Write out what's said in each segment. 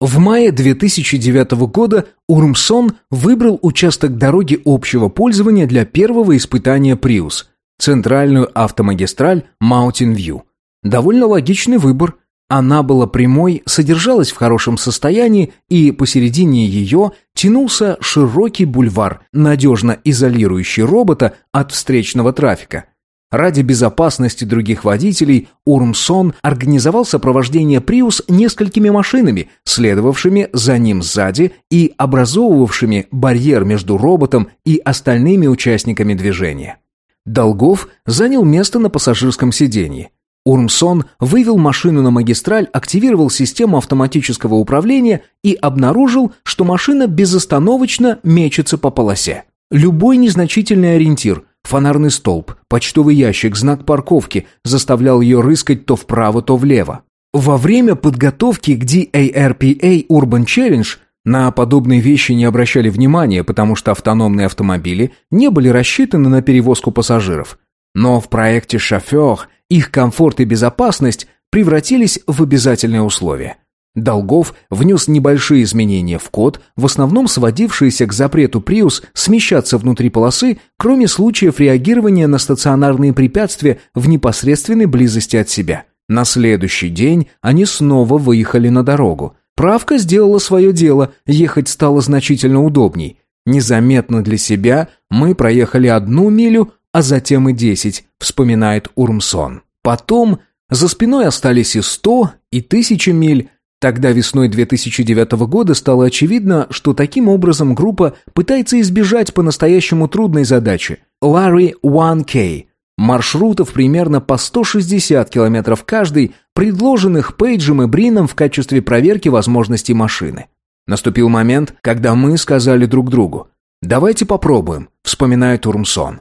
В мае 2009 года Урмсон выбрал участок дороги общего пользования для первого испытания Prius – центральную автомагистраль Mountain View. Довольно логичный выбор. Она была прямой, содержалась в хорошем состоянии, и посередине ее тянулся широкий бульвар, надежно изолирующий робота от встречного трафика. Ради безопасности других водителей Урмсон организовал сопровождение Приус несколькими машинами, следовавшими за ним сзади и образовывавшими барьер между роботом и остальными участниками движения. Долгов занял место на пассажирском сиденье. Урмсон вывел машину на магистраль, активировал систему автоматического управления и обнаружил, что машина безостановочно мечется по полосе. Любой незначительный ориентир – фонарный столб, почтовый ящик, знак парковки – заставлял ее рыскать то вправо, то влево. Во время подготовки к DARPA Urban Challenge на подобные вещи не обращали внимания, потому что автономные автомобили не были рассчитаны на перевозку пассажиров. Но в проекте «Шофер» их комфорт и безопасность превратились в обязательное условие. Долгов внес небольшие изменения в код, в основном сводившиеся к запрету Prius смещаться внутри полосы, кроме случаев реагирования на стационарные препятствия в непосредственной близости от себя. На следующий день они снова выехали на дорогу. Правка сделала свое дело, ехать стало значительно удобней. Незаметно для себя мы проехали одну милю, а затем и десять, вспоминает Урмсон. Потом за спиной остались и сто, и тысячи миль, Тогда весной 2009 года стало очевидно, что таким образом группа пытается избежать по-настоящему трудной задачи – Larry 1K – маршрутов примерно по 160 километров каждый, предложенных Пейджем и Брином в качестве проверки возможностей машины. Наступил момент, когда мы сказали друг другу «Давайте попробуем», – вспоминает Урмсон.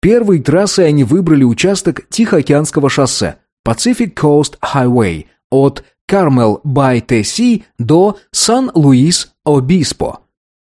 Первой трассой они выбрали участок Тихоокеанского шоссе – Pacific Coast Highway от Кармел бай Тесси до Сан-Луис-Обиспо.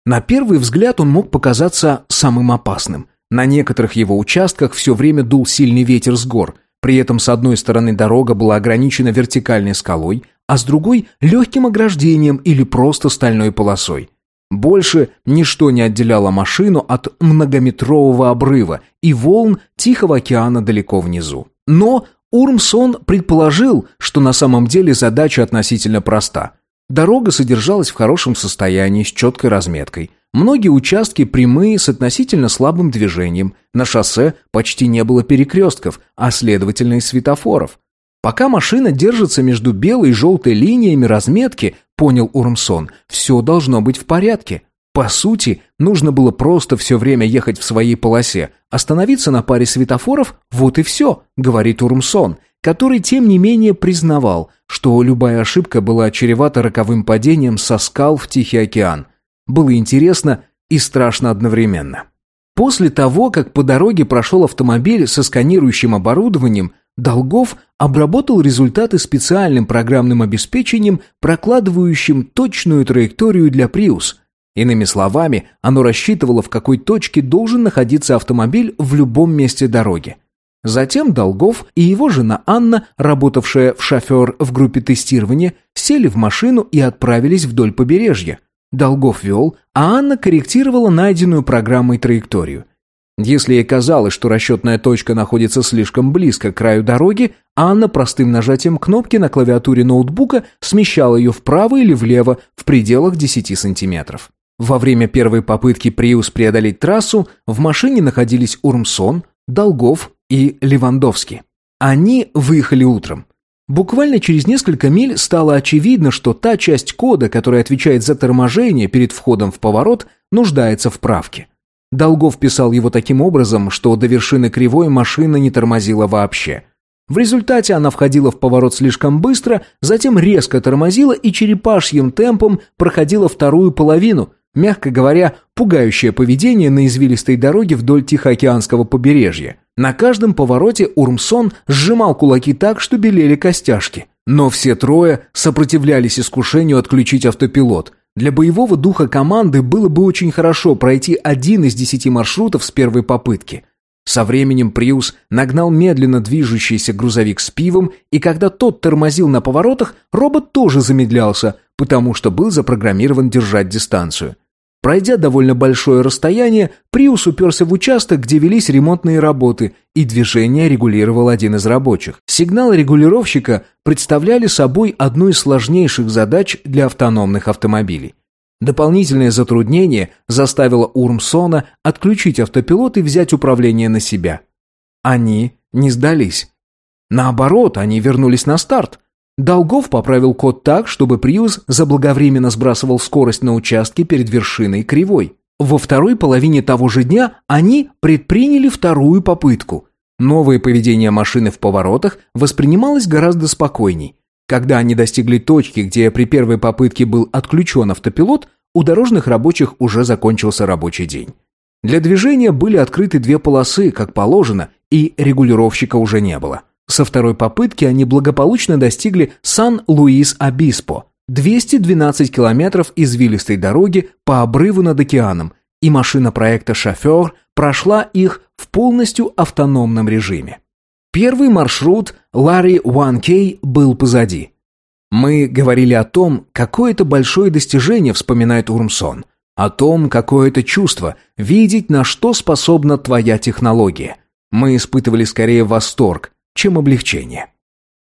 На первый взгляд он мог показаться самым опасным. На некоторых его участках все время дул сильный ветер с гор. При этом с одной стороны дорога была ограничена вертикальной скалой, а с другой – легким ограждением или просто стальной полосой. Больше ничто не отделяло машину от многометрового обрыва и волн Тихого океана далеко внизу. Но Урмсон предположил, что на самом деле задача относительно проста. Дорога содержалась в хорошем состоянии, с четкой разметкой. Многие участки прямые с относительно слабым движением. На шоссе почти не было перекрестков, а следовательно и светофоров. Пока машина держится между белой и желтой линиями разметки, понял Урмсон, все должно быть в порядке. По сути, нужно было просто все время ехать в своей полосе, остановиться на паре светофоров, вот и все, говорит Урмсон, который тем не менее признавал, что любая ошибка была чревата роковым падением со скал в Тихий океан. Было интересно и страшно одновременно. После того, как по дороге прошел автомобиль со сканирующим оборудованием, Долгов обработал результаты специальным программным обеспечением, прокладывающим точную траекторию для Prius – Иными словами, оно рассчитывало, в какой точке должен находиться автомобиль в любом месте дороги. Затем Долгов и его жена Анна, работавшая в шофер в группе тестирования, сели в машину и отправились вдоль побережья. Долгов вел, а Анна корректировала найденную программой траекторию. Если ей казалось, что расчетная точка находится слишком близко к краю дороги, Анна простым нажатием кнопки на клавиатуре ноутбука смещала ее вправо или влево в пределах 10 сантиметров. Во время первой попытки Приус преодолеть трассу в машине находились Урмсон, Долгов и Левандовский. Они выехали утром. Буквально через несколько миль стало очевидно, что та часть кода, которая отвечает за торможение перед входом в поворот, нуждается в правке. Долгов писал его таким образом, что до вершины кривой машина не тормозила вообще. В результате она входила в поворот слишком быстро, затем резко тормозила и черепашьим темпом проходила вторую половину – Мягко говоря, пугающее поведение на извилистой дороге вдоль Тихоокеанского побережья. На каждом повороте Урмсон сжимал кулаки так, что белели костяшки. Но все трое сопротивлялись искушению отключить автопилот. Для боевого духа команды было бы очень хорошо пройти один из десяти маршрутов с первой попытки. Со временем Приус нагнал медленно движущийся грузовик с пивом, и когда тот тормозил на поворотах, робот тоже замедлялся, потому что был запрограммирован держать дистанцию. Пройдя довольно большое расстояние, Приус уперся в участок, где велись ремонтные работы, и движение регулировал один из рабочих. Сигналы регулировщика представляли собой одну из сложнейших задач для автономных автомобилей. Дополнительное затруднение заставило Урмсона отключить автопилот и взять управление на себя. Они не сдались. Наоборот, они вернулись на старт. Долгов поправил код так, чтобы Приус заблаговременно сбрасывал скорость на участке перед вершиной кривой. Во второй половине того же дня они предприняли вторую попытку. Новое поведение машины в поворотах воспринималось гораздо спокойней. Когда они достигли точки, где при первой попытке был отключен автопилот, у дорожных рабочих уже закончился рабочий день. Для движения были открыты две полосы, как положено, и регулировщика уже не было. Со второй попытки они благополучно достигли Сан-Луис-Обиспо, 212 километров извилистой дороги по обрыву над океаном, и машина проекта «Шофер» прошла их в полностью автономном режиме. Первый маршрут Ларри 1K был позади. Мы говорили о том, какое это большое достижение, вспоминает Урмсон. О том, какое это чувство, видеть, на что способна твоя технология. Мы испытывали скорее восторг, чем облегчение.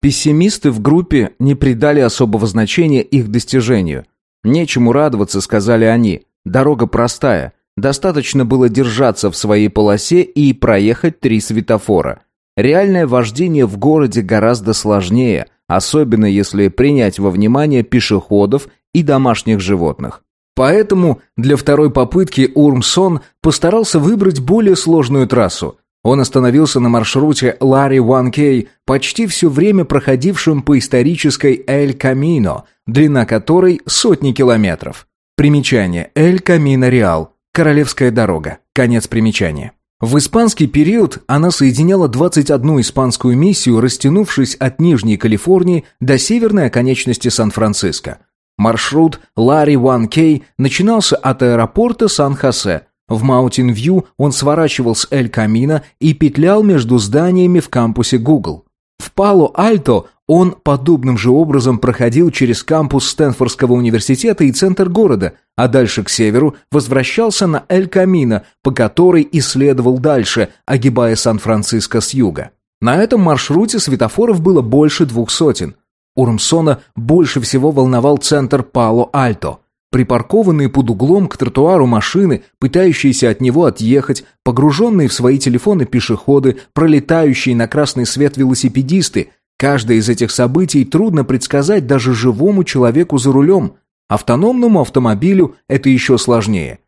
Пессимисты в группе не придали особого значения их достижению. Нечему радоваться, сказали они. Дорога простая. Достаточно было держаться в своей полосе и проехать три светофора. Реальное вождение в городе гораздо сложнее, особенно если принять во внимание пешеходов и домашних животных. Поэтому для второй попытки Урмсон постарался выбрать более сложную трассу. Он остановился на маршруте Ларри 1К, почти все время проходившем по исторической Эль Камино, длина которой сотни километров. Примечание. Эль Камино Реал. Королевская дорога. Конец примечания. В испанский период она соединяла 21 испанскую миссию, растянувшись от Нижней Калифорнии до северной оконечности Сан-Франциско. Маршрут Ларри 1К начинался от аэропорта Сан-Хосе, в Маунтин-Вью он сворачивал с Эль-Камина и петлял между зданиями в кампусе Google. В Пало-Альто он подобным же образом проходил через кампус Стэнфордского университета и центр города, а дальше к северу возвращался на Эль-Камино, по которой исследовал дальше, огибая Сан-Франциско с юга. На этом маршруте светофоров было больше двух сотен. Урмсона больше всего волновал центр Пало-Альто – Припаркованные под углом к тротуару машины, пытающиеся от него отъехать, погруженные в свои телефоны пешеходы, пролетающие на красный свет велосипедисты. Каждое из этих событий трудно предсказать даже живому человеку за рулем. Автономному автомобилю это еще сложнее.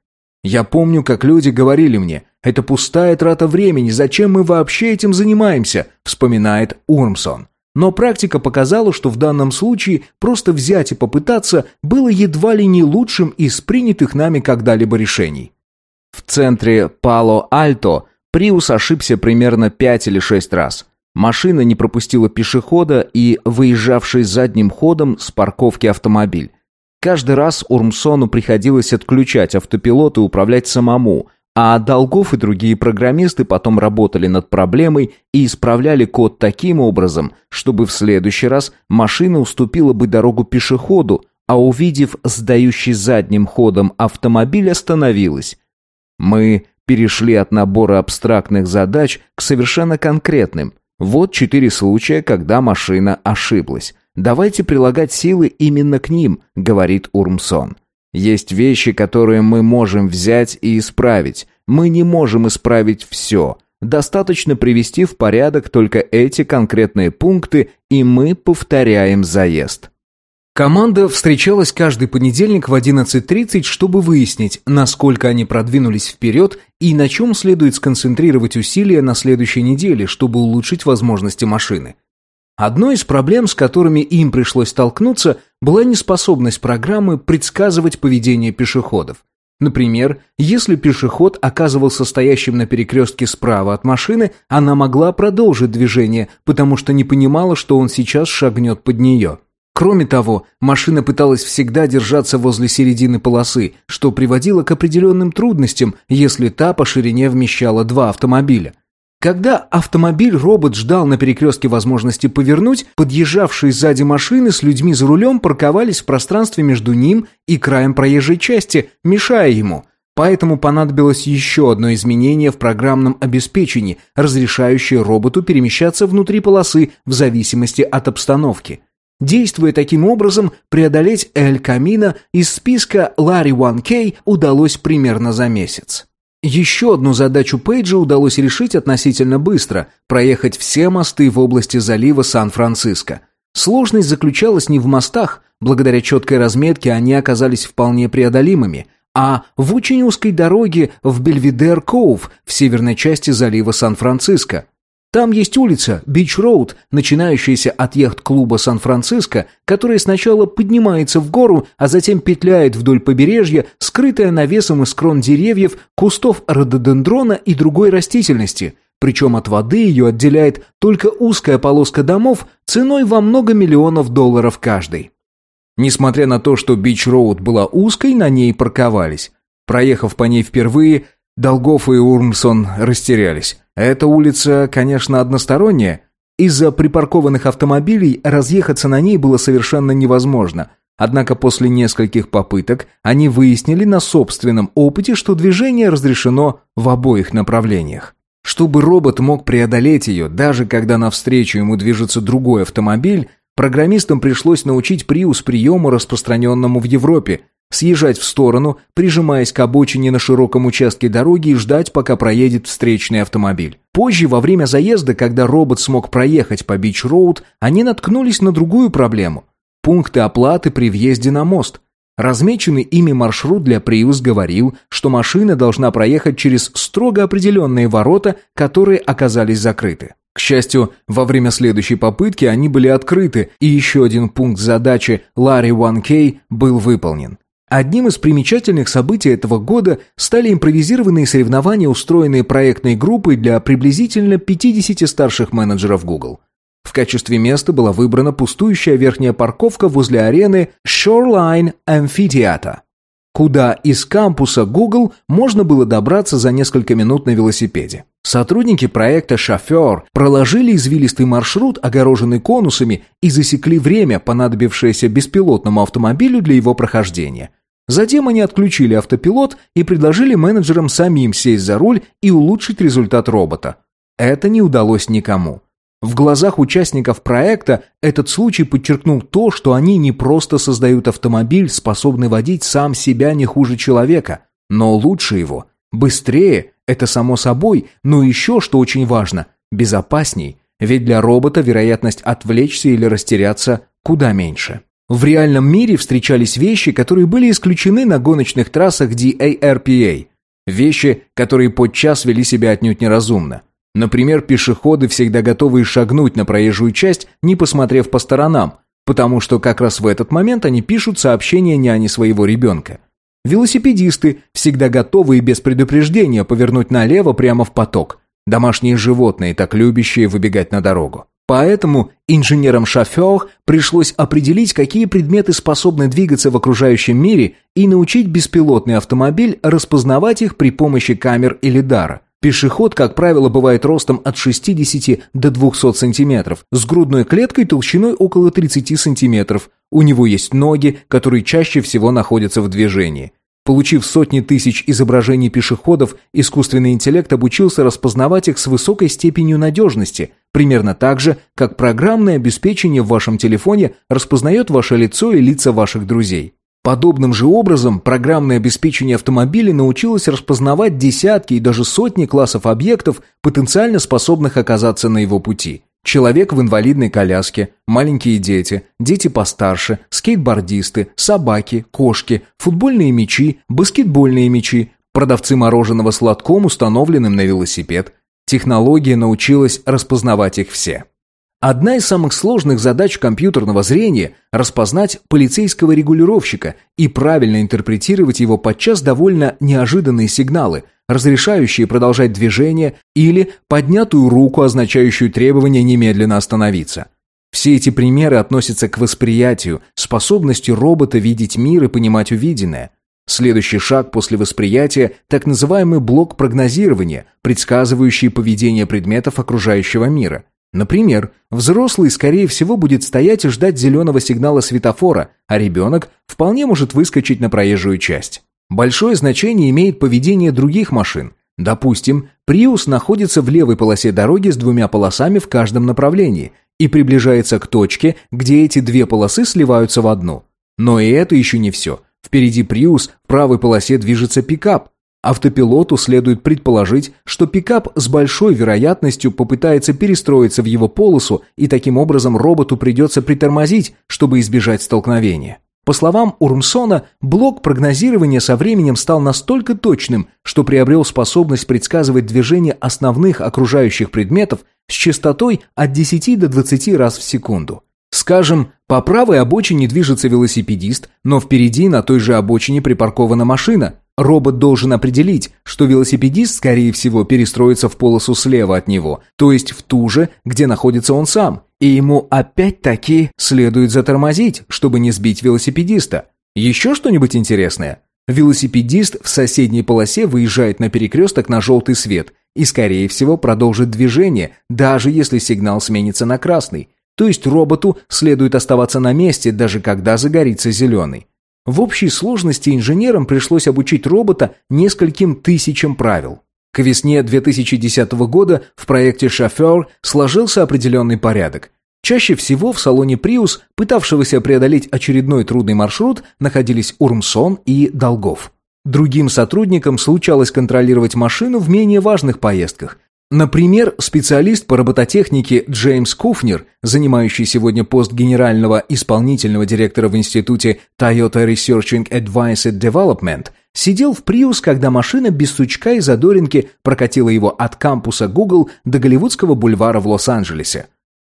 Я помню, как люди говорили мне, это пустая трата времени, зачем мы вообще этим занимаемся, вспоминает Урмсон. Но практика показала, что в данном случае просто взять и попытаться было едва ли не лучшим из принятых нами когда-либо решений. В центре Пало-Альто Приус ошибся примерно 5 или 6 раз. Машина не пропустила пешехода и выезжавший задним ходом с парковки автомобиль. Каждый раз Урмсону приходилось отключать автопилот и управлять самому, а Долгов и другие программисты потом работали над проблемой и исправляли код таким образом, чтобы в следующий раз машина уступила бы дорогу пешеходу, а увидев сдающий задним ходом автомобиль, остановилась. Мы перешли от набора абстрактных задач к совершенно конкретным. Вот четыре случая, когда машина ошиблась. Давайте прилагать силы именно к ним, говорит Урмсон. Есть вещи, которые мы можем взять и исправить. Мы не можем исправить все. Достаточно привести в порядок только эти конкретные пункты, и мы повторяем заезд. Команда встречалась каждый понедельник в 11.30, чтобы выяснить, насколько они продвинулись вперед и на чем следует сконцентрировать усилия на следующей неделе, чтобы улучшить возможности машины. Одной из проблем, с которыми им пришлось столкнуться, была неспособность программы предсказывать поведение пешеходов. Например, если пешеход оказывался стоящим на перекрестке справа от машины, она могла продолжить движение, потому что не понимала, что он сейчас шагнет под нее. Кроме того, машина пыталась всегда держаться возле середины полосы, что приводило к определенным трудностям, если та по ширине вмещала два автомобиля. Когда автомобиль-робот ждал на перекрестке возможности повернуть, подъезжавшие сзади машины с людьми за рулем парковались в пространстве между ним и краем проезжей части, мешая ему. Поэтому понадобилось еще одно изменение в программном обеспечении, разрешающее роботу перемещаться внутри полосы в зависимости от обстановки. Действуя таким образом, преодолеть Эль Камино из списка Ларри 1K удалось примерно за месяц. Еще одну задачу Пейджа удалось решить относительно быстро – проехать все мосты в области залива Сан-Франциско. Сложность заключалась не в мостах, благодаря четкой разметке они оказались вполне преодолимыми, а в очень узкой дороге в Бельведер-Коув в северной части залива Сан-Франциско – там есть улица, Бич-Роуд, начинающаяся от яхт-клуба Сан-Франциско, которая сначала поднимается в гору, а затем петляет вдоль побережья, скрытая навесом из крон деревьев, кустов рододендрона и другой растительности. Причем от воды ее отделяет только узкая полоска домов ценой во много миллионов долларов каждый. Несмотря на то, что Бич-Роуд была узкой, на ней парковались. Проехав по ней впервые, Долгов и Урмсон растерялись. Эта улица, конечно, односторонняя. Из-за припаркованных автомобилей разъехаться на ней было совершенно невозможно. Однако после нескольких попыток они выяснили на собственном опыте, что движение разрешено в обоих направлениях. Чтобы робот мог преодолеть ее, даже когда навстречу ему движется другой автомобиль, программистам пришлось научить Приус приему, распространенному в Европе – съезжать в сторону, прижимаясь к обочине на широком участке дороги и ждать, пока проедет встречный автомобиль. Позже, во время заезда, когда робот смог проехать по Бич-Роуд, они наткнулись на другую проблему – пункты оплаты при въезде на мост. Размеченный ими маршрут для Prius говорил, что машина должна проехать через строго определенные ворота, которые оказались закрыты. К счастью, во время следующей попытки они были открыты, и еще один пункт задачи Ларри 1K был выполнен. Одним из примечательных событий этого года стали импровизированные соревнования, устроенные проектной группой для приблизительно 50 старших менеджеров Google. В качестве места была выбрана пустующая верхняя парковка возле арены Shoreline Amphitheater, куда из кампуса Google можно было добраться за несколько минут на велосипеде. Сотрудники проекта «Шофер» проложили извилистый маршрут, огороженный конусами, и засекли время, понадобившееся беспилотному автомобилю для его прохождения. Затем они отключили автопилот и предложили менеджерам самим сесть за руль и улучшить результат робота. Это не удалось никому. В глазах участников проекта этот случай подчеркнул то, что они не просто создают автомобиль, способный водить сам себя не хуже человека, но лучше его. Быстрее, это само собой, но еще, что очень важно, безопасней, ведь для робота вероятность отвлечься или растеряться куда меньше. В реальном мире встречались вещи, которые были исключены на гоночных трассах DARPA. Вещи, которые подчас вели себя отнюдь неразумно. Например, пешеходы, всегда готовые шагнуть на проезжую часть, не посмотрев по сторонам, потому что как раз в этот момент они пишут сообщение няне своего ребенка. Велосипедисты, всегда готовые без предупреждения повернуть налево прямо в поток. Домашние животные, так любящие выбегать на дорогу. Поэтому инженерам-шофер пришлось определить, какие предметы способны двигаться в окружающем мире и научить беспилотный автомобиль распознавать их при помощи камер или дара. Пешеход, как правило, бывает ростом от 60 до 200 сантиметров, с грудной клеткой толщиной около 30 сантиметров. У него есть ноги, которые чаще всего находятся в движении. Получив сотни тысяч изображений пешеходов, искусственный интеллект обучился распознавать их с высокой степенью надежности, примерно так же, как программное обеспечение в вашем телефоне распознает ваше лицо и лица ваших друзей. Подобным же образом программное обеспечение автомобиля научилось распознавать десятки и даже сотни классов объектов, потенциально способных оказаться на его пути. Человек в инвалидной коляске, маленькие дети, дети постарше, скейтбордисты, собаки, кошки, футбольные мячи, баскетбольные мячи, продавцы мороженого с лотком, установленным на велосипед. Технология научилась распознавать их все. Одна из самых сложных задач компьютерного зрения – распознать полицейского регулировщика и правильно интерпретировать его подчас довольно неожиданные сигналы, разрешающие продолжать движение или поднятую руку, означающую требование немедленно остановиться. Все эти примеры относятся к восприятию, способности робота видеть мир и понимать увиденное. Следующий шаг после восприятия – так называемый блок прогнозирования, предсказывающий поведение предметов окружающего мира. Например, взрослый, скорее всего, будет стоять и ждать зеленого сигнала светофора, а ребенок вполне может выскочить на проезжую часть. Большое значение имеет поведение других машин. Допустим, Prius находится в левой полосе дороги с двумя полосами в каждом направлении и приближается к точке, где эти две полосы сливаются в одну. Но и это еще не все. Впереди Prius в правой полосе движется пикап. Автопилоту следует предположить, что пикап с большой вероятностью попытается перестроиться в его полосу, и таким образом роботу придется притормозить, чтобы избежать столкновения. По словам Урмсона, блок прогнозирования со временем стал настолько точным, что приобрел способность предсказывать движение основных окружающих предметов с частотой от 10 до 20 раз в секунду. Скажем, по правой обочине движется велосипедист, но впереди на той же обочине припаркована машина. Робот должен определить, что велосипедист, скорее всего, перестроится в полосу слева от него, то есть в ту же, где находится он сам, и ему опять-таки следует затормозить, чтобы не сбить велосипедиста. Еще что-нибудь интересное? Велосипедист в соседней полосе выезжает на перекресток на желтый свет и, скорее всего, продолжит движение, даже если сигнал сменится на красный. То есть роботу следует оставаться на месте, даже когда загорится зеленый. В общей сложности инженерам пришлось обучить робота нескольким тысячам правил. К весне 2010 года в проекте «Шофер» сложился определенный порядок. Чаще всего в салоне Prius, пытавшегося преодолеть очередной трудный маршрут, находились Урмсон и Долгов. Другим сотрудникам случалось контролировать машину в менее важных поездках, Например, специалист по робототехнике Джеймс Куфнер, занимающий сегодня пост генерального исполнительного директора в институте Toyota Researching Advanced Development, сидел в Prius, когда машина без сучка и задоринки прокатила его от кампуса Google до Голливудского бульвара в Лос-Анджелесе.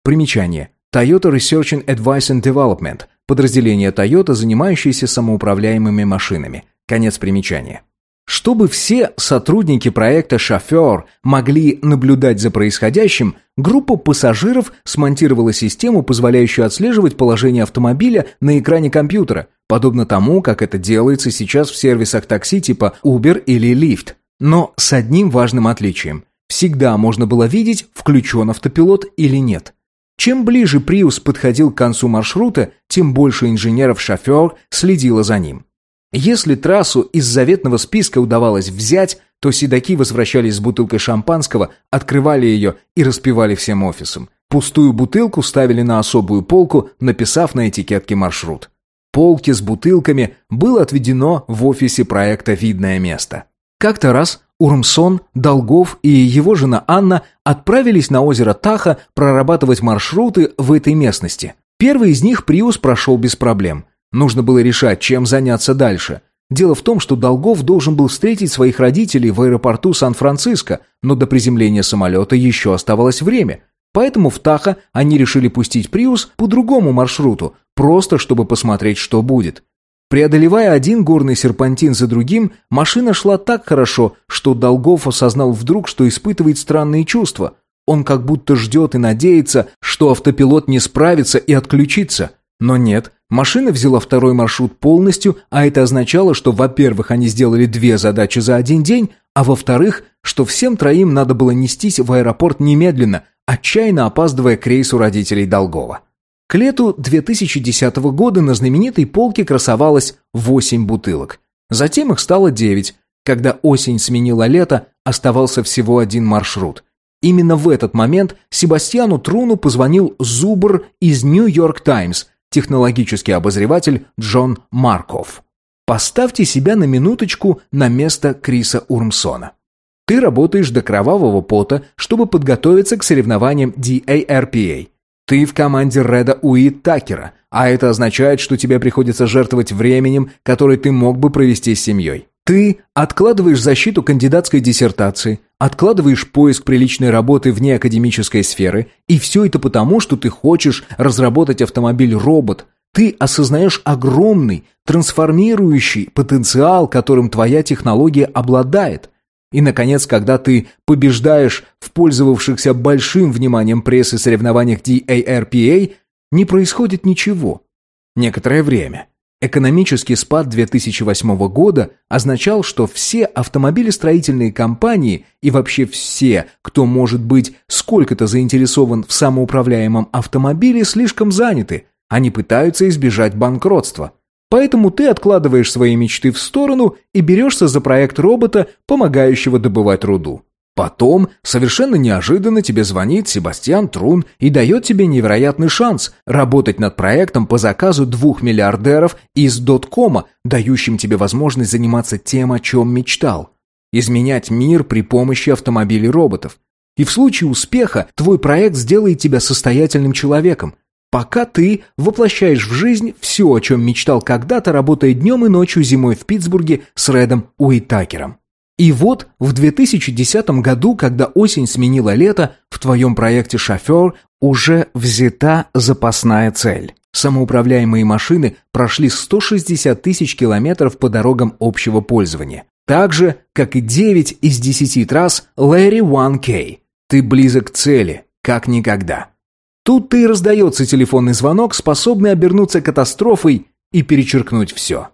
Примечание. Toyota Research Advice and Development – подразделение Toyota, занимающееся самоуправляемыми машинами. Конец примечания. Чтобы все сотрудники проекта «Шофер» могли наблюдать за происходящим, группа пассажиров смонтировала систему, позволяющую отслеживать положение автомобиля на экране компьютера, подобно тому, как это делается сейчас в сервисах такси типа Uber или Lyft. Но с одним важным отличием. Всегда можно было видеть, включен автопилот или нет. Чем ближе Prius подходил к концу маршрута, тем больше инженеров-шофер следило за ним. Если трассу из заветного списка удавалось взять, то седаки возвращались с бутылкой шампанского, открывали ее и распивали всем офисом. Пустую бутылку ставили на особую полку, написав на этикетке маршрут. Полки с бутылками было отведено в офисе проекта «Видное место». Как-то раз Урмсон, Долгов и его жена Анна отправились на озеро Таха прорабатывать маршруты в этой местности. Первый из них Приус прошел без проблем – Нужно было решать, чем заняться дальше. Дело в том, что Долгов должен был встретить своих родителей в аэропорту Сан-Франциско, но до приземления самолета еще оставалось время. Поэтому в Таха они решили пустить Приус по другому маршруту, просто чтобы посмотреть, что будет. Преодолевая один горный серпантин за другим, машина шла так хорошо, что Долгов осознал вдруг, что испытывает странные чувства. Он как будто ждет и надеется, что автопилот не справится и отключится. Но нет, Машина взяла второй маршрут полностью, а это означало, что, во-первых, они сделали две задачи за один день, а во-вторых, что всем троим надо было нестись в аэропорт немедленно, отчаянно опаздывая к рейсу родителей Долгова. К лету 2010 года на знаменитой полке красовалось 8 бутылок. Затем их стало 9. Когда осень сменила лето, оставался всего один маршрут. Именно в этот момент Себастьяну Труну позвонил Зубр из «Нью-Йорк Таймс», технологический обозреватель Джон Марков. Поставьте себя на минуточку на место Криса Урмсона. Ты работаешь до кровавого пота, чтобы подготовиться к соревнованиям DARPA. Ты в команде Реда Уит Такера, а это означает, что тебе приходится жертвовать временем, которое ты мог бы провести с семьей. Ты откладываешь защиту кандидатской диссертации, откладываешь поиск приличной работы вне академической сферы, и все это потому, что ты хочешь разработать автомобиль-робот. Ты осознаешь огромный, трансформирующий потенциал, которым твоя технология обладает. И, наконец, когда ты побеждаешь в пользовавшихся большим вниманием прессы соревнованиях DARPA, не происходит ничего. Некоторое время – Экономический спад 2008 года означал, что все автомобилестроительные компании и вообще все, кто может быть сколько-то заинтересован в самоуправляемом автомобиле, слишком заняты. Они пытаются избежать банкротства. Поэтому ты откладываешь свои мечты в сторону и берешься за проект робота, помогающего добывать руду. Потом, совершенно неожиданно, тебе звонит Себастьян Трун и дает тебе невероятный шанс работать над проектом по заказу двух миллиардеров из доткома, дающим тебе возможность заниматься тем, о чем мечтал. Изменять мир при помощи автомобилей роботов. И в случае успеха твой проект сделает тебя состоятельным человеком, пока ты воплощаешь в жизнь все, о чем мечтал когда-то, работая днем и ночью зимой в Питтсбурге с Редом Уитакером. И вот в 2010 году, когда осень сменила лето, в твоем проекте «Шофер» уже взята запасная цель. Самоуправляемые машины прошли 160 тысяч километров по дорогам общего пользования. Так же, как и 9 из 10 трасс Larry 1K. Ты близок к цели, как никогда. Тут-то и раздается телефонный звонок, способный обернуться катастрофой и перечеркнуть все.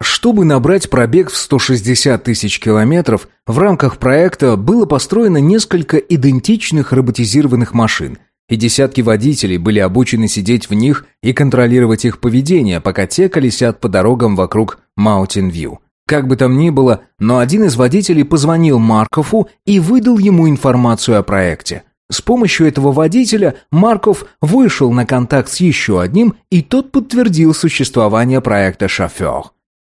Чтобы набрать пробег в 160 тысяч километров, в рамках проекта было построено несколько идентичных роботизированных машин, и десятки водителей были обучены сидеть в них и контролировать их поведение, пока те колесят по дорогам вокруг Маунтин-Вью. Как бы там ни было, но один из водителей позвонил Маркову и выдал ему информацию о проекте. С помощью этого водителя Марков вышел на контакт с еще одним, и тот подтвердил существование проекта «Шофер».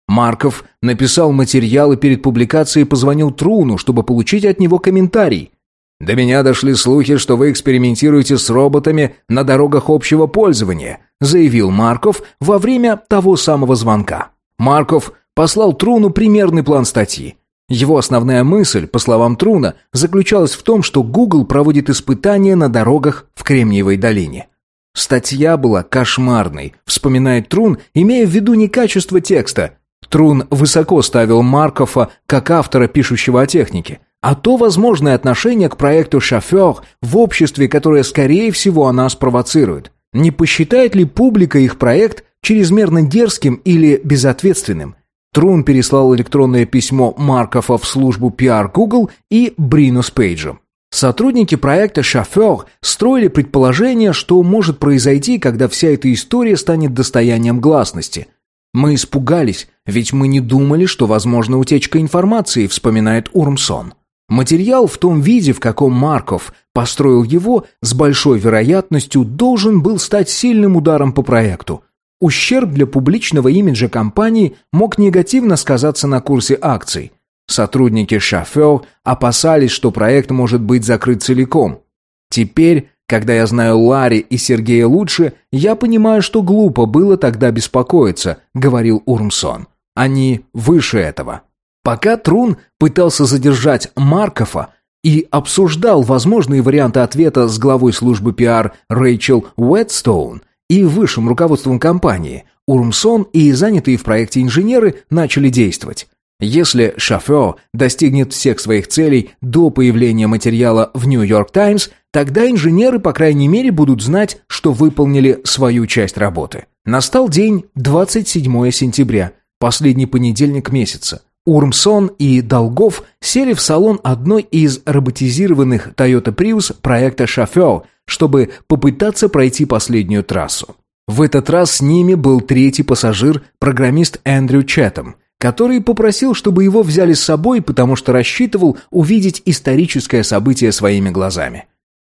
Марков написал материал и перед публикацией позвонил Труну, чтобы получить от него комментарий. «До меня дошли слухи, что вы экспериментируете с роботами на дорогах общего пользования», заявил Марков во время того самого звонка. Марков послал Труну примерный план статьи. Его основная мысль, по словам Труна, заключалась в том, что Google проводит испытания на дорогах в Кремниевой долине. Статья была кошмарной, вспоминает Трун, имея в виду не качество текста, Трун высоко ставил Маркова как автора, пишущего о технике, а то возможное отношение к проекту «Шофер» в обществе, которое, скорее всего, она спровоцирует. Не посчитает ли публика их проект чрезмерно дерзким или безответственным? Трун переслал электронное письмо Маркова в службу PR Google и Брину Спейджу. Сотрудники проекта «Шофер» строили предположение, что может произойти, когда вся эта история станет достоянием гласности – мы испугались, ведь мы не думали, что возможна утечка информации, вспоминает Урмсон. Материал в том виде, в каком Марков построил его, с большой вероятностью должен был стать сильным ударом по проекту. Ущерб для публичного имиджа компании мог негативно сказаться на курсе акций. Сотрудники Шофер опасались, что проект может быть закрыт целиком. Теперь когда я знаю Ларри и Сергея лучше, я понимаю, что глупо было тогда беспокоиться, говорил Урмсон. Они выше этого. Пока Трун пытался задержать Маркова и обсуждал возможные варианты ответа с главой службы пиар Рэйчел Уэтстоун и высшим руководством компании, Урмсон и занятые в проекте инженеры начали действовать. Если шофер достигнет всех своих целей до появления материала в Нью-Йорк Таймс, тогда инженеры, по крайней мере, будут знать, что выполнили свою часть работы. Настал день 27 сентября, последний понедельник месяца. Урмсон и Долгов сели в салон одной из роботизированных Toyota Prius проекта «Шофер», чтобы попытаться пройти последнюю трассу. В этот раз с ними был третий пассажир, программист Эндрю Четтем – который попросил, чтобы его взяли с собой, потому что рассчитывал увидеть историческое событие своими глазами.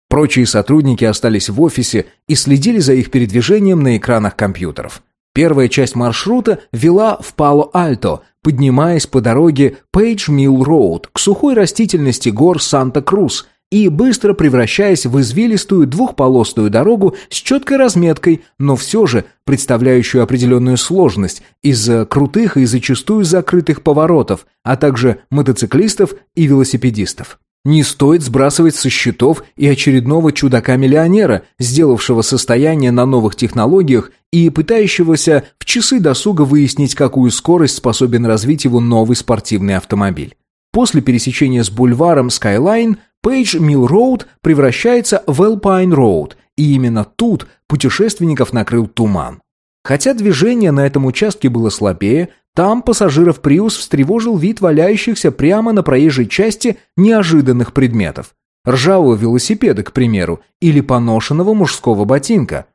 Прочие сотрудники остались в офисе и следили за их передвижением на экранах компьютеров. Первая часть маршрута вела в Пало-Альто, поднимаясь по дороге Пейдж Милл Роуд к сухой растительности гор Санта-Крус – и быстро превращаясь в извилистую двухполосную дорогу с четкой разметкой, но все же представляющую определенную сложность из-за крутых и зачастую закрытых поворотов, а также мотоциклистов и велосипедистов. Не стоит сбрасывать со счетов и очередного чудака-миллионера, сделавшего состояние на новых технологиях и пытающегося в часы досуга выяснить, какую скорость способен развить его новый спортивный автомобиль. После пересечения с бульваром Skyline Пейдж Милл Роуд превращается в Элпайн Роуд, и именно тут путешественников накрыл туман. Хотя движение на этом участке было слабее, там пассажиров «Приус» встревожил вид валяющихся прямо на проезжей части неожиданных предметов. Ржавого велосипеда, к примеру, или поношенного мужского ботинка.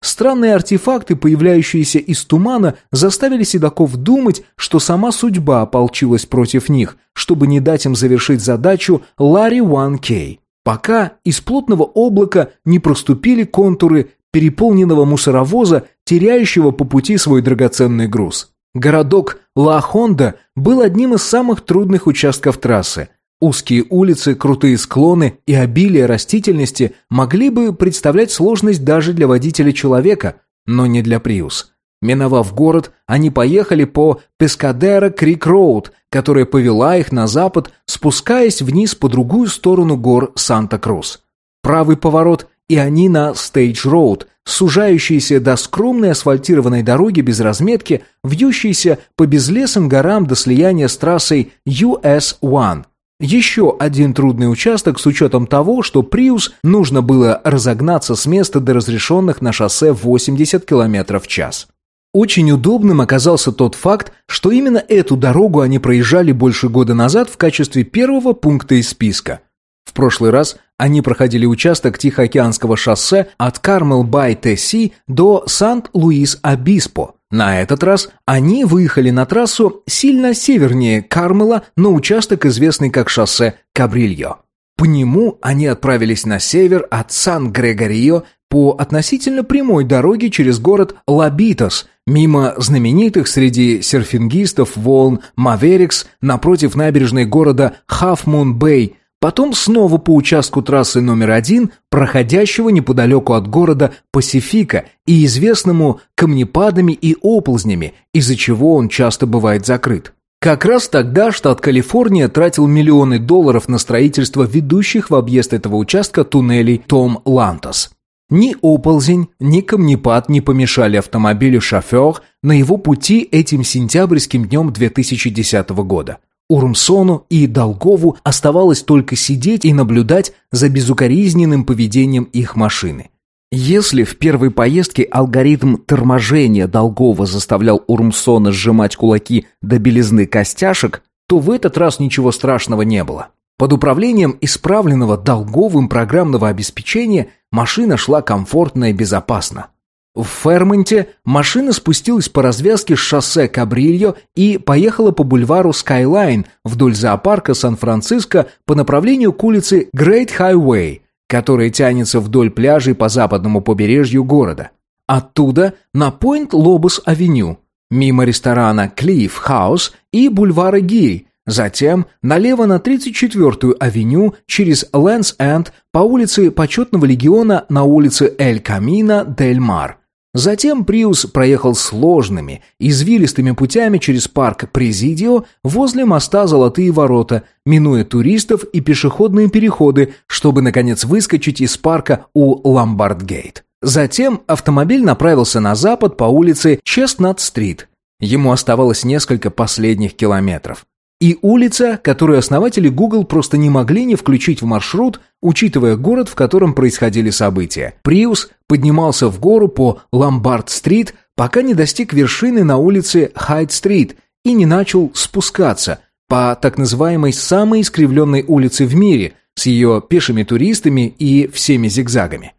Странные артефакты, появляющиеся из тумана, заставили седоков думать, что сама судьба ополчилась против них, чтобы не дать им завершить задачу Ларри Уан Кей. Пока из плотного облака не проступили контуры переполненного мусоровоза, теряющего по пути свой драгоценный груз. Городок Ла-Хонда был одним из самых трудных участков трассы. Узкие улицы, крутые склоны и обилие растительности могли бы представлять сложность даже для водителя человека, но не для Приус. Миновав город, они поехали по Пескадера Крик Роуд, которая повела их на запад, спускаясь вниз по другую сторону гор Санта-Крус. Правый поворот, и они на Стейдж Роуд, сужающиеся до скромной асфальтированной дороги без разметки, вьющейся по безлесым горам до слияния с трассой US-1. Еще один трудный участок с учетом того, что Приус нужно было разогнаться с места до разрешенных на шоссе 80 км в час. Очень удобным оказался тот факт, что именно эту дорогу они проезжали больше года назад в качестве первого пункта из списка – в прошлый раз они проходили участок Тихоокеанского шоссе от Кармел-Бай-Тесси до Сант-Луис-Обиспо. На этот раз они выехали на трассу сильно севернее Кармела на участок, известный как шоссе Кабрильо. По нему они отправились на север от Сан-Грегорио по относительно прямой дороге через город Лабитос, мимо знаменитых среди серфингистов волн Маверикс напротив набережной города Хафмун-Бэй, Потом снова по участку трассы номер один, проходящего неподалеку от города Пасифика и известному камнепадами и оползнями, из-за чего он часто бывает закрыт. Как раз тогда штат Калифорния тратил миллионы долларов на строительство ведущих в объезд этого участка туннелей Том Лантос. Ни оползень, ни камнепад не помешали автомобилю «Шофер» на его пути этим сентябрьским днем 2010 года. Урмсону и Долгову оставалось только сидеть и наблюдать за безукоризненным поведением их машины. Если в первой поездке алгоритм торможения Долгова заставлял Урмсона сжимать кулаки до белизны костяшек, то в этот раз ничего страшного не было. Под управлением исправленного Долговым программного обеспечения машина шла комфортно и безопасно. В Фермонте машина спустилась по развязке с шоссе Кабрильо и поехала по бульвару Скайлайн вдоль зоопарка Сан-Франциско по направлению к улице Грейт Хайвей, которая тянется вдоль пляжей по западному побережью города. Оттуда на Пойнт Лобус Авеню, мимо ресторана Клифф Хаус и бульвара Гири, затем налево на 34-ю авеню через Лэнс Энд по улице Почетного легиона на улице Эль Камино Дель Мар. Затем Приус проехал сложными, извилистыми путями через парк Президио возле моста Золотые ворота, минуя туристов и пешеходные переходы, чтобы, наконец, выскочить из парка у Ламбардгейт. Затем автомобиль направился на запад по улице Честнат-стрит. Ему оставалось несколько последних километров. И улица, которую основатели Google просто не могли не включить в маршрут, учитывая город, в котором происходили события. Приус поднимался в гору по Ламбард-стрит, пока не достиг вершины на улице Хайд-стрит и не начал спускаться по так называемой самой искривленной улице в мире с ее пешими туристами и всеми зигзагами.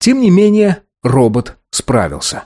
Тем не менее, робот справился.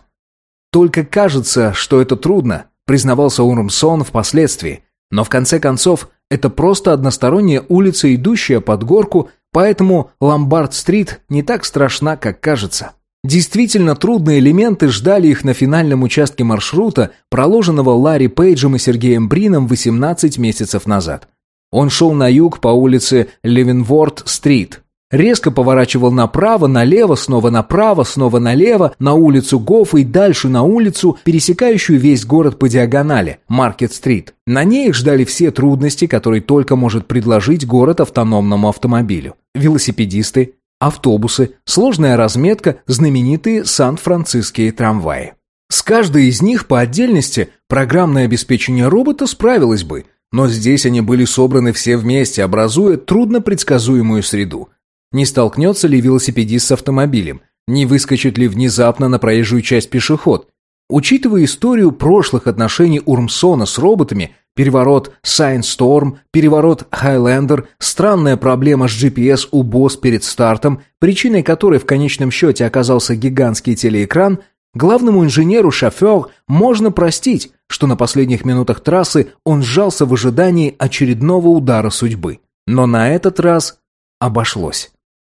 Только кажется, что это трудно, признавался Урмсон впоследствии – но в конце концов, это просто односторонняя улица, идущая под горку, поэтому Ломбард-стрит не так страшна, как кажется. Действительно трудные элементы ждали их на финальном участке маршрута, проложенного Ларри Пейджем и Сергеем Брином 18 месяцев назад. Он шел на юг по улице Левенворд-стрит, Резко поворачивал направо, налево, снова направо, снова налево, на улицу Гофф и дальше на улицу, пересекающую весь город по диагонали, Маркет-стрит. На ней их ждали все трудности, которые только может предложить город автономному автомобилю. Велосипедисты, автобусы, сложная разметка, знаменитые сан-франциские трамваи. С каждой из них по отдельности программное обеспечение робота справилось бы, но здесь они были собраны все вместе, образуя труднопредсказуемую среду. Не столкнется ли велосипедист с автомобилем? Не выскочит ли внезапно на проезжую часть пешеход? Учитывая историю прошлых отношений Урмсона с роботами, переворот Сайнсторм, переворот Хайлендер, странная проблема с GPS у босс перед стартом, причиной которой в конечном счете оказался гигантский телеэкран, главному инженеру шофер можно простить, что на последних минутах трассы он сжался в ожидании очередного удара судьбы. Но на этот раз обошлось.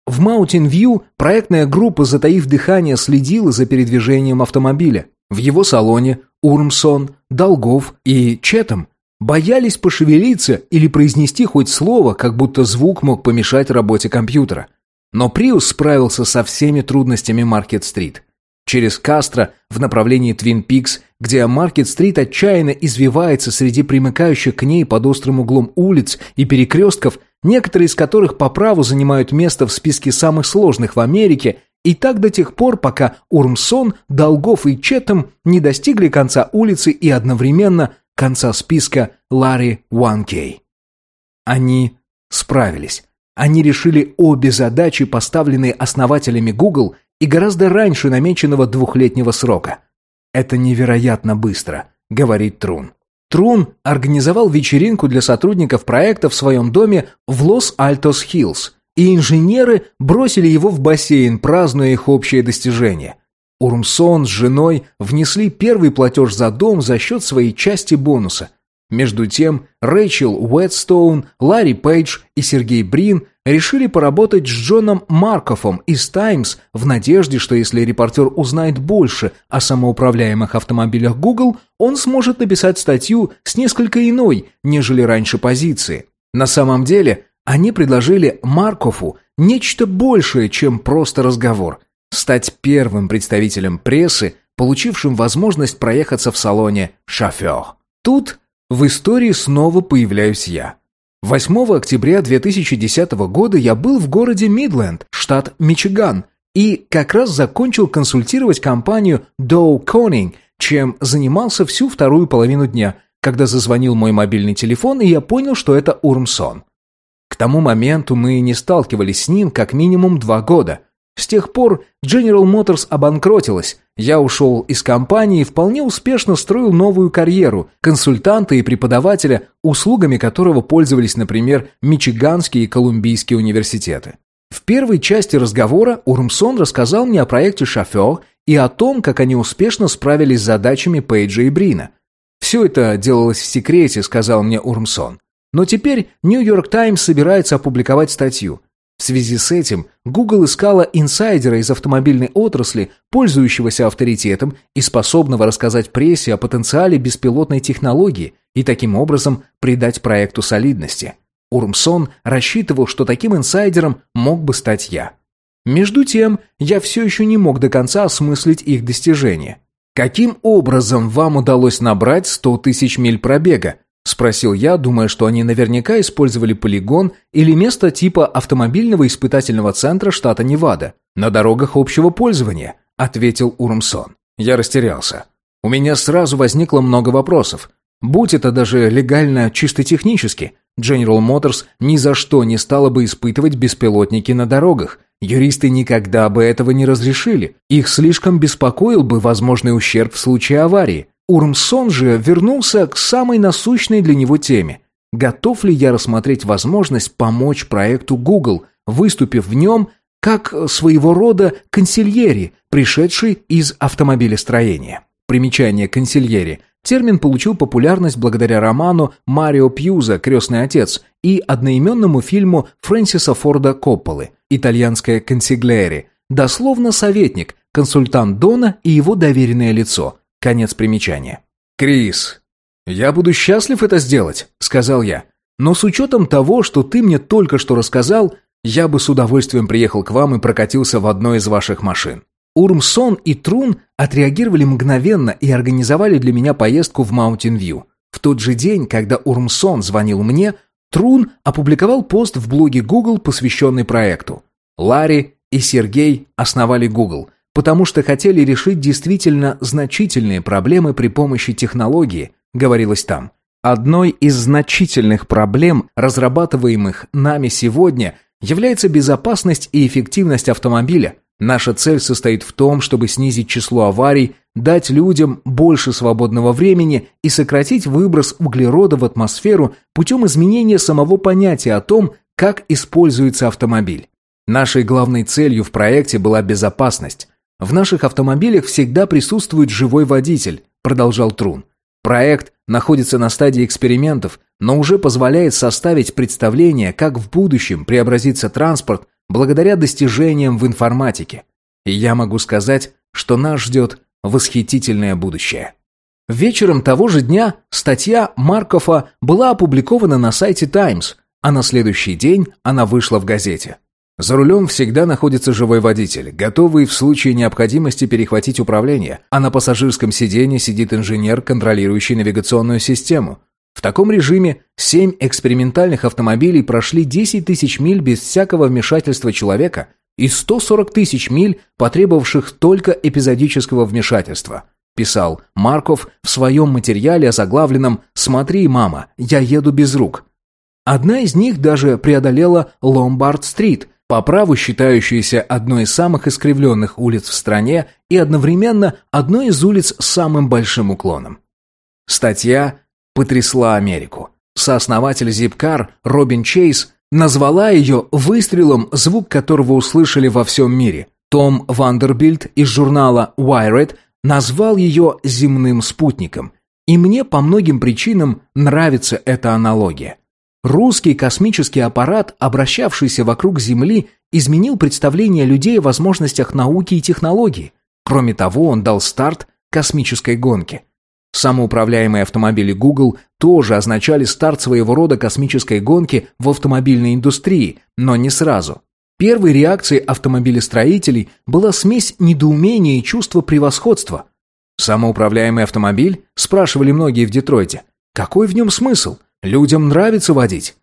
В Mountain View проектная группа, затаив дыхание, следила за передвижением автомобиля. В его салоне Урмсон, Долгов и Четом боялись пошевелиться или произнести хоть слово, как будто звук мог помешать работе компьютера. Но Приус справился со всеми трудностями Маркет-стрит. Через Кастро в направлении Твин Пикс, где Маркет-стрит отчаянно извивается среди примыкающих к ней под острым углом улиц и перекрестков, некоторые из которых по праву занимают место в списке самых сложных в Америке, и так до тех пор, пока Урмсон, Долгов и Четом не достигли конца улицы и одновременно конца списка Ларри Уанкей. Они справились. Они решили обе задачи, поставленные основателями Google, и гораздо раньше намеченного двухлетнего срока. «Это невероятно быстро», — говорит Трун. Трун организовал вечеринку для сотрудников проекта в своем доме в Лос-Альтос-Хиллз, и инженеры бросили его в бассейн, празднуя их общее достижение. Урмсон с женой внесли первый платеж за дом за счет своей части бонуса. Между тем, Рэйчел Уэтстоун, Ларри Пейдж и Сергей Брин решили поработать с Джоном Марковым из «Таймс» в надежде, что если репортер узнает больше о самоуправляемых автомобилях Google, он сможет написать статью с несколько иной, нежели раньше позиции. На самом деле, они предложили Маркову нечто большее, чем просто разговор. Стать первым представителем прессы, получившим возможность проехаться в салоне «Шофер». Тут в истории снова появляюсь я. 8 октября 2010 года я был в городе Мидленд, штат Мичиган, и как раз закончил консультировать компанию Dow Conning, чем занимался всю вторую половину дня, когда зазвонил мой мобильный телефон, и я понял, что это Урмсон. К тому моменту мы не сталкивались с ним как минимум два года. С тех пор General Motors обанкротилась. Я ушел из компании и вполне успешно строил новую карьеру консультанта и преподавателя, услугами которого пользовались, например, Мичиганские и Колумбийские университеты. В первой части разговора Урмсон рассказал мне о проекте «Шофер» и о том, как они успешно справились с задачами Пейджа и Брина. «Все это делалось в секрете», — сказал мне Урмсон. Но теперь Нью-Йорк Таймс собирается опубликовать статью. В связи с этим Google искала инсайдера из автомобильной отрасли, пользующегося авторитетом и способного рассказать прессе о потенциале беспилотной технологии и таким образом придать проекту солидности. Урмсон рассчитывал, что таким инсайдером мог бы стать я. Между тем, я все еще не мог до конца осмыслить их достижения. Каким образом вам удалось набрать 100 тысяч миль пробега? Спросил я, думая, что они наверняка использовали полигон или место типа автомобильного испытательного центра штата Невада. На дорогах общего пользования, ответил Урмсон. Я растерялся. У меня сразу возникло много вопросов. Будь это даже легально чисто технически, General Motors ни за что не стала бы испытывать беспилотники на дорогах. Юристы никогда бы этого не разрешили. Их слишком беспокоил бы возможный ущерб в случае аварии. Урмсон же вернулся к самой насущной для него теме. Готов ли я рассмотреть возможность помочь проекту Google, выступив в нем как своего рода консильери, пришедший из автомобилестроения? Примечание консильери. Термин получил популярность благодаря роману Марио Пьюза «Крестный отец» и одноименному фильму Фрэнсиса Форда Копполы «Итальянская консиглери», дословно советник, консультант Дона и его доверенное лицо – Конец примечания. «Крис, я буду счастлив это сделать», — сказал я. «Но с учетом того, что ты мне только что рассказал, я бы с удовольствием приехал к вам и прокатился в одной из ваших машин». Урмсон и Трун отреагировали мгновенно и организовали для меня поездку в Маунтин-Вью. В тот же день, когда Урмсон звонил мне, Трун опубликовал пост в блоге Google, посвященный проекту. Ларри и Сергей основали Google, потому что хотели решить действительно значительные проблемы при помощи технологии, говорилось там. Одной из значительных проблем, разрабатываемых нами сегодня, является безопасность и эффективность автомобиля, Наша цель состоит в том, чтобы снизить число аварий, дать людям больше свободного времени и сократить выброс углерода в атмосферу путем изменения самого понятия о том, как используется автомобиль. Нашей главной целью в проекте была безопасность. В наших автомобилях всегда присутствует живой водитель, продолжал Трун. Проект находится на стадии экспериментов, но уже позволяет составить представление, как в будущем преобразится транспорт благодаря достижениям в информатике. И я могу сказать, что нас ждет восхитительное будущее. Вечером того же дня статья Маркова была опубликована на сайте Times, а на следующий день она вышла в газете. За рулем всегда находится живой водитель, готовый в случае необходимости перехватить управление, а на пассажирском сиденье сидит инженер, контролирующий навигационную систему. В таком режиме семь экспериментальных автомобилей прошли 10 тысяч миль без всякого вмешательства человека и 140 тысяч миль, потребовавших только эпизодического вмешательства, писал Марков в своем материале, озаглавленном «Смотри, мама, я еду без рук». Одна из них даже преодолела Ломбард-стрит, по праву считающаяся одной из самых искривленных улиц в стране и одновременно одной из улиц с самым большим уклоном. Статья потрясла Америку. Сооснователь Zipcar Робин Чейз назвала ее выстрелом, звук которого услышали во всем мире. Том Вандербильд из журнала Wired назвал ее земным спутником. И мне по многим причинам нравится эта аналогия. Русский космический аппарат, обращавшийся вокруг Земли, изменил представление людей о возможностях науки и технологий. Кроме того, он дал старт космической гонке. Самоуправляемые автомобили Google тоже означали старт своего рода космической гонки в автомобильной индустрии, но не сразу. Первой реакцией автомобилестроителей была смесь недоумения и чувства превосходства. «Самоуправляемый автомобиль?» – спрашивали многие в Детройте. «Какой в нем смысл? Людям нравится водить».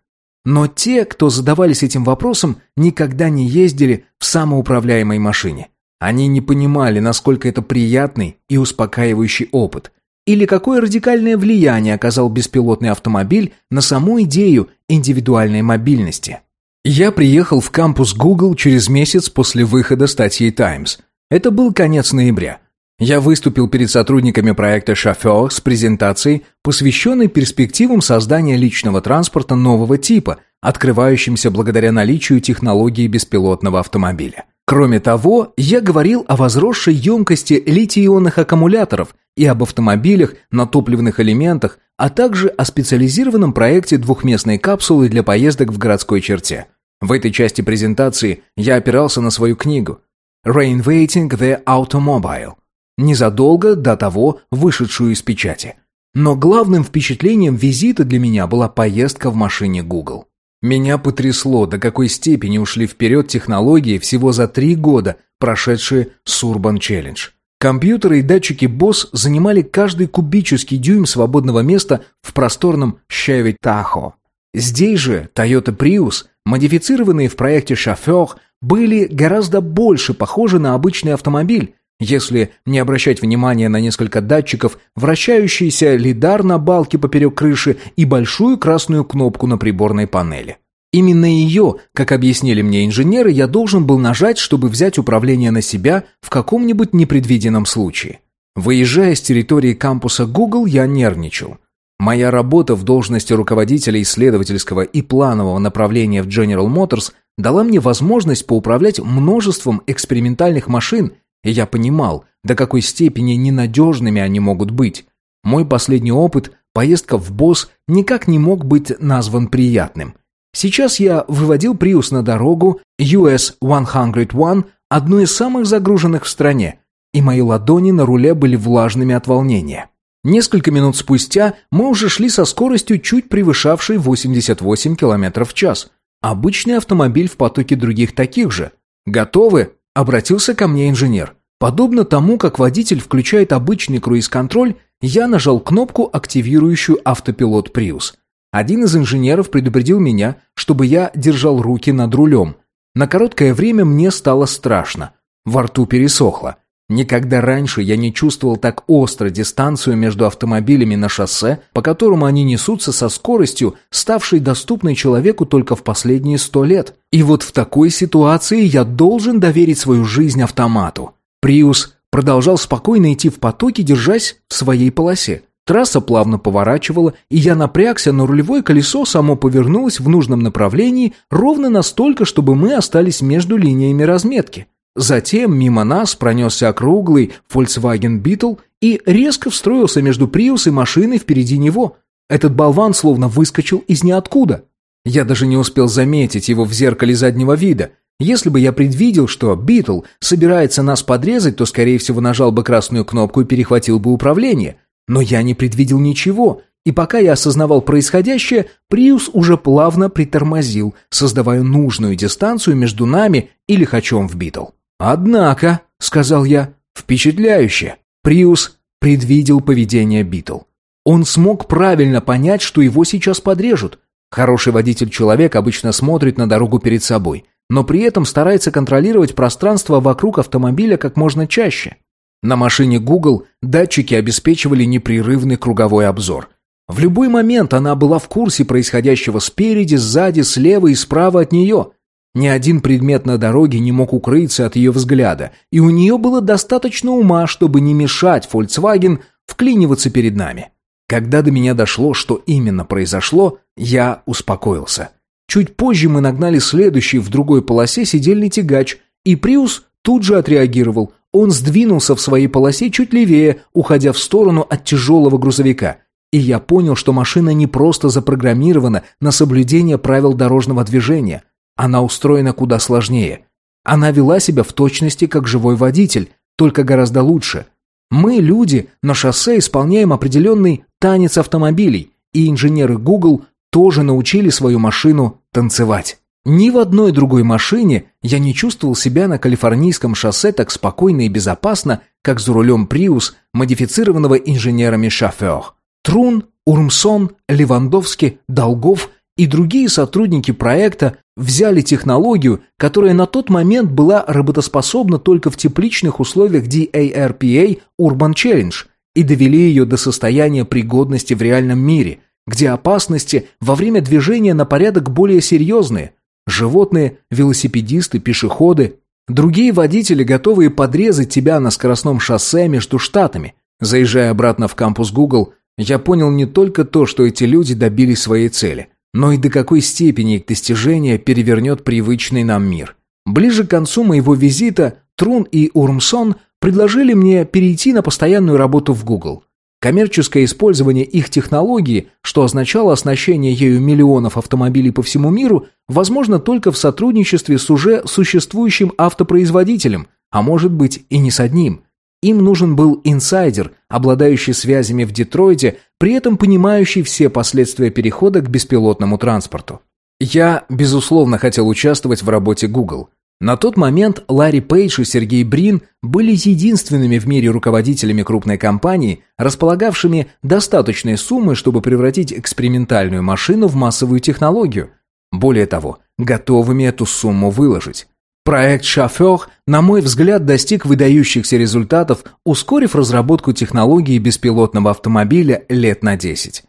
Но те, кто задавались этим вопросом, никогда не ездили в самоуправляемой машине. Они не понимали, насколько это приятный и успокаивающий опыт – или какое радикальное влияние оказал беспилотный автомобиль на саму идею индивидуальной мобильности? Я приехал в кампус Google через месяц после выхода статьи Times. Это был конец ноября. Я выступил перед сотрудниками проекта «Шофер» с презентацией, посвященной перспективам создания личного транспорта нового типа, открывающимся благодаря наличию технологии беспилотного автомобиля. Кроме того, я говорил о возросшей емкости литий-ионных аккумуляторов и об автомобилях на топливных элементах, а также о специализированном проекте двухместной капсулы для поездок в городской черте. В этой части презентации я опирался на свою книгу «Reinventing the Automobile», незадолго до того вышедшую из печати. Но главным впечатлением визита для меня была поездка в машине Google. Меня потрясло, до какой степени ушли вперед технологии всего за три года, прошедшие Surban Challenge. Компьютеры и датчики BOSS занимали каждый кубический дюйм свободного места в просторном Chevy Tahoe. Здесь же Toyota Prius, модифицированные в проекте «Шофер», были гораздо больше похожи на обычный автомобиль, если не обращать внимания на несколько датчиков, вращающийся лидар на балке поперек крыши и большую красную кнопку на приборной панели. Именно ее, как объяснили мне инженеры, я должен был нажать, чтобы взять управление на себя в каком-нибудь непредвиденном случае. Выезжая с территории кампуса Google, я нервничал. Моя работа в должности руководителя исследовательского и планового направления в General Motors дала мне возможность поуправлять множеством экспериментальных машин, и я понимал, до какой степени ненадежными они могут быть. Мой последний опыт, поездка в БОС, никак не мог быть назван приятным – Сейчас я выводил Prius на дорогу US 101, одну из самых загруженных в стране, и мои ладони на руле были влажными от волнения. Несколько минут спустя мы уже шли со скоростью, чуть превышавшей 88 км в час. Обычный автомобиль в потоке других таких же. «Готовы?» – обратился ко мне инженер. Подобно тому, как водитель включает обычный круиз-контроль, я нажал кнопку, активирующую автопилот Prius – один из инженеров предупредил меня, чтобы я держал руки над рулем. На короткое время мне стало страшно. Во рту пересохло. Никогда раньше я не чувствовал так остро дистанцию между автомобилями на шоссе, по которому они несутся со скоростью, ставшей доступной человеку только в последние сто лет. И вот в такой ситуации я должен доверить свою жизнь автомату. Приус продолжал спокойно идти в потоке, держась в своей полосе. Трасса плавно поворачивала, и я напрягся, но рулевое колесо само повернулось в нужном направлении ровно настолько, чтобы мы остались между линиями разметки. Затем мимо нас пронесся округлый Volkswagen Beetle и резко встроился между Prius и машиной впереди него. Этот болван словно выскочил из ниоткуда. Я даже не успел заметить его в зеркале заднего вида. Если бы я предвидел, что Битл собирается нас подрезать, то, скорее всего, нажал бы красную кнопку и перехватил бы управление. Но я не предвидел ничего, и пока я осознавал происходящее, Приус уже плавно притормозил, создавая нужную дистанцию между нами и лихачом в Битл. «Однако», — сказал я, — «впечатляюще». Приус предвидел поведение Битл. Он смог правильно понять, что его сейчас подрежут. Хороший водитель-человек обычно смотрит на дорогу перед собой, но при этом старается контролировать пространство вокруг автомобиля как можно чаще. На машине Google датчики обеспечивали непрерывный круговой обзор. В любой момент она была в курсе происходящего спереди, сзади, слева и справа от нее. Ни один предмет на дороге не мог укрыться от ее взгляда, и у нее было достаточно ума, чтобы не мешать Volkswagen вклиниваться перед нами. Когда до меня дошло, что именно произошло, я успокоился. Чуть позже мы нагнали следующий в другой полосе сидельный тягач, и Приус тут же отреагировал. Он сдвинулся в своей полосе чуть левее, уходя в сторону от тяжелого грузовика. И я понял, что машина не просто запрограммирована на соблюдение правил дорожного движения – она устроена куда сложнее. Она вела себя в точности как живой водитель, только гораздо лучше. Мы, люди, на шоссе исполняем определенный танец автомобилей, и инженеры Google тоже научили свою машину танцевать. Ни в одной другой машине я не чувствовал себя на калифорнийском шоссе так спокойно и безопасно, как за рулем Prius, модифицированного инженерами шофер. Трун, Урмсон, Левандовский, Долгов и другие сотрудники проекта взяли технологию, которая на тот момент была работоспособна только в тепличных условиях DARPA Urban Challenge и довели ее до состояния пригодности в реальном мире, где опасности во время движения на порядок более серьезные. Животные, велосипедисты, пешеходы, другие водители, готовые подрезать тебя на скоростном шоссе между штатами. Заезжая обратно в кампус Google, я понял не только то, что эти люди добились своей цели, но и до какой степени их достижение перевернет привычный нам мир. Ближе к концу моего визита Трун и Урмсон предложили мне перейти на постоянную работу в Google. Коммерческое использование их технологии, что означало оснащение ею миллионов автомобилей по всему миру, возможно только в сотрудничестве с уже существующим автопроизводителем, а может быть и не с одним – им нужен был инсайдер, обладающий связями в Детройте, при этом понимающий все последствия перехода к беспилотному транспорту. Я, безусловно, хотел участвовать в работе Google. На тот момент Ларри Пейдж и Сергей Брин были единственными в мире руководителями крупной компании, располагавшими достаточной суммой, чтобы превратить экспериментальную машину в массовую технологию. Более того, готовыми эту сумму выложить. Проект «Шофер», на мой взгляд, достиг выдающихся результатов, ускорив разработку технологии беспилотного автомобиля лет на 10.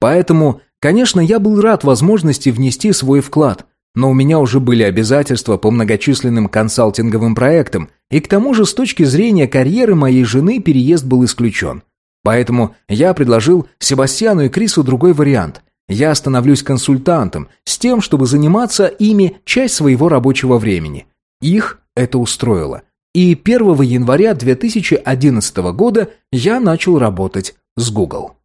Поэтому, конечно, я был рад возможности внести свой вклад, но у меня уже были обязательства по многочисленным консалтинговым проектам, и к тому же с точки зрения карьеры моей жены переезд был исключен. Поэтому я предложил Себастьяну и Крису другой вариант. Я становлюсь консультантом с тем, чтобы заниматься ими часть своего рабочего времени – их это устроило. И 1 января 2011 года я начал работать с Google.